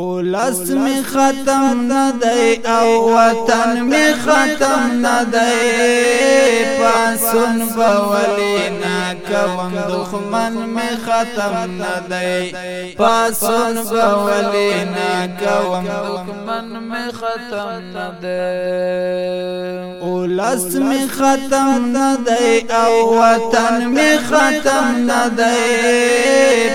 اولس می ختم ندای او وطن می ختم ندای پاسون بولی ناکوم دخمن می ختم ندای پاسون بولی ناکوم دخمن می ختم ندای ولس می ختم ندی او وطن می ختم ندی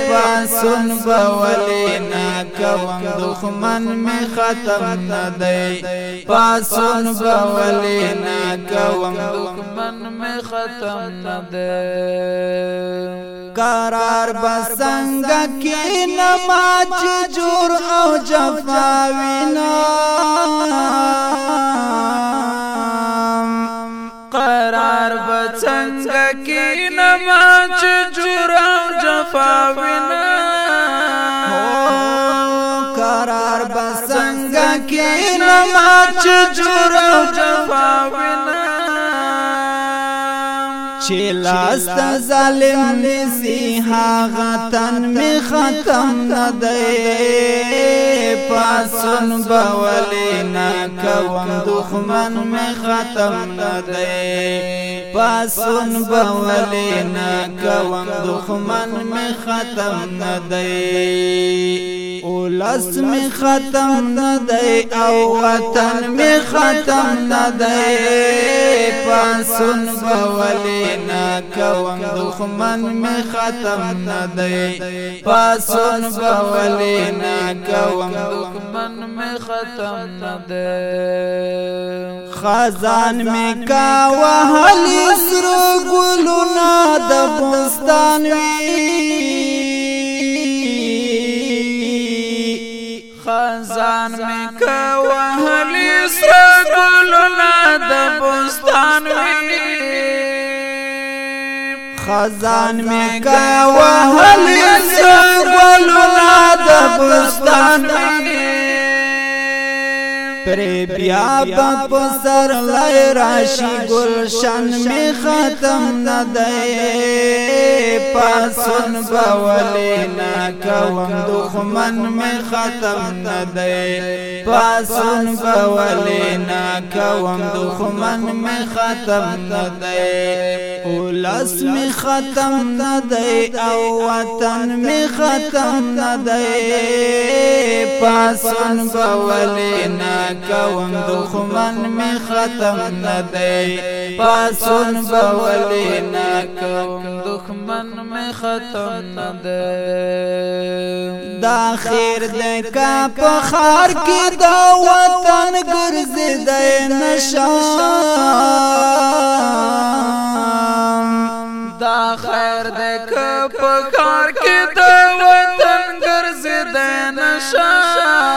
پاسون بولی ناکوم دخمن می ختم ندی پاسون بولی ناکوم دخمن می ختم ندی قرار بسنگ کی نما چې جور او جفاوینا جفاونا قرار بسنگ کی نما چ جوړ جفاونا چې چلاست ظالم نسی هاغه تن می ختم ندای پاسون بولی نکوم دخمن می ختم ندای پاسون بولی نکوم دخمن می ختم ندای اولس می ختم ندای او وطن می ختم ندای پاسون بولی نکوم کوم دښمن می ختم نه دی پاسون بولی نه کوم دښمن می ختم نه دی خزان می کا وهل سرو ګلونه د بستان وی خزان می کا وهل سرو ګلونه د بستان وی خزان می کا وهل سګلولا د بستان پر بیا په سر لای راشي گلشن می ختم نه دی پاسون بولینا کوم دخمن می ختم ندی پاسون بولینا کوم دخمن می ختم ندی اولس می ختم ندی او وطن می ختم ندی پاسون بولینا کوم دخمن می ختم ندی پاسون بولینا کوم دخمن مې ختم نه ده دا خیر دې کا په خار کې دا وطن ګرځې دې نشان دا خیر دې کا په خار کې دا وطن ګرځې دې نشان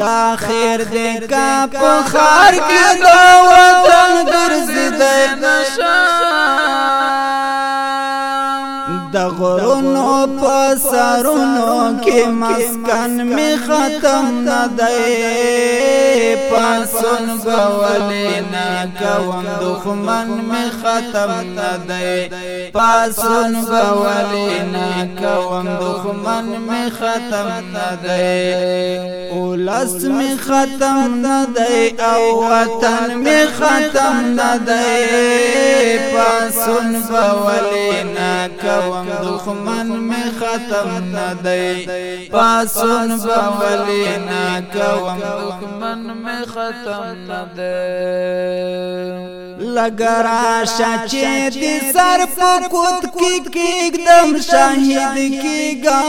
دا خیر دې کا په خار کې دا وطن ګرځې غرونو پسرونو کې مسکن می ختم نه دی پاسون بولې نه کوم دښمن می ختم نه دی پاسون بولې نه کوم دښمن می ختم نه دی اولس می ختم نه دی او وطن می ختم نه دی پاسون بولې نه کوم دخمن می ختم ندی پاسون بولی ناکوم دخمن می ختم ندی لگرا شچی دی سر پکوت کی کگدم شاہد کی گام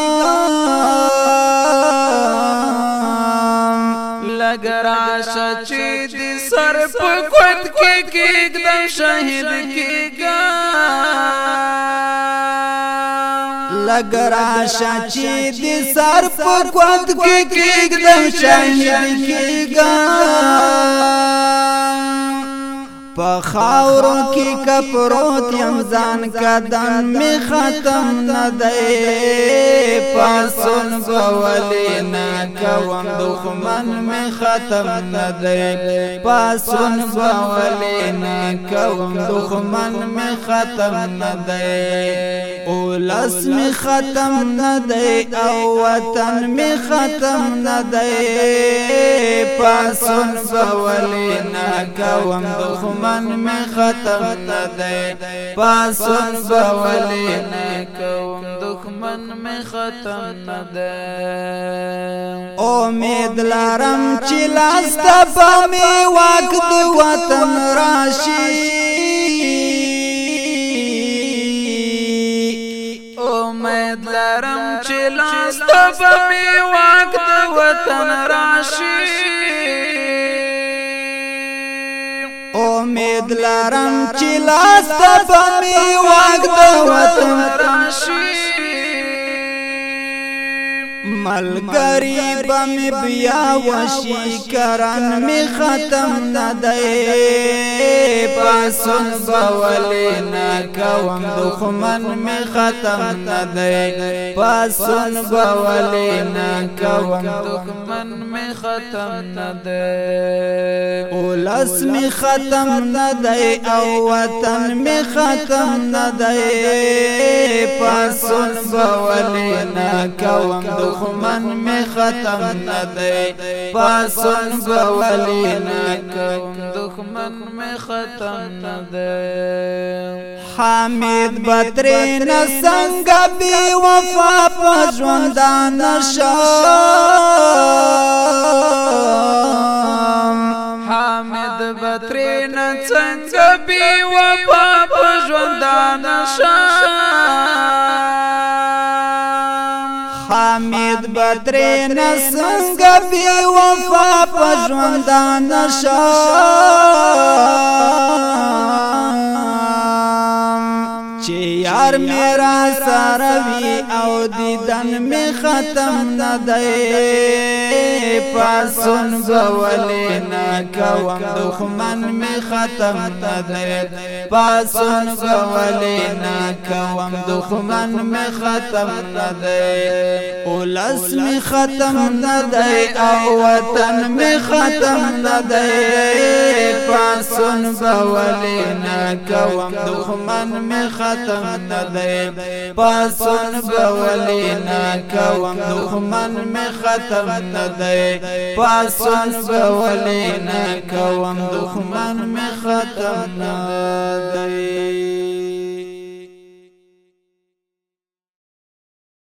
لگرا شچی دی سر پکوت کی کگدم شاہد کی گام لګرا شاچی دي سر په کوټ کې کېګدم شاهین کېګا په خاورو کې کپروت يم ځان قدم می ختم نه دی پاسون بولې نه کوم دښمن می ختم نه دی پاسون بولې نه کوم دښمن می ختم نه دی اولس می ختم نه دی او وطن می ختم نه دی پاسون بولې نه کوم دښمن دشمن می ختم ندی پاسون بولی نکوم دخمن می ختم ندی امید لارم چی لاستا پا می وقت وطن راشی امید لارم چې لاس ته به وخت وطن راشي امید لرم چې لاس ته به می واګ د وطن تنشي ملګری بم بیا وشي کران می ختم نه دی پاسون بولې نه کوم دښمن می ختم نه دی پاسون بولې نه کوم دښمن می ختم نه دی اولس می ختم نه دی او وطن می ختم نه دی پاسون بولې نه کوم دښمن من می ختم ندی پاسون بولی نکم دخمن می ختم ندی حامد بدرین سنگ بی وفا پا جوندان شو احمد بدرې نسنګ بي وفا پژوندان نشا یار میرا ساروی او دیدن می ختم ندای پاسون بولی نکوم دخمن می ختم ندای پاسون بولی نکوم دخمن می ختم ندای اولس می ختم ندای او وطن می ختم ندای پاسون بولی نکوم دخمن می ختم ندای دی پاسون بولی ناکوم دخمن می ختم ندی پاسون بولی ناکوم دخمن می ختم ندی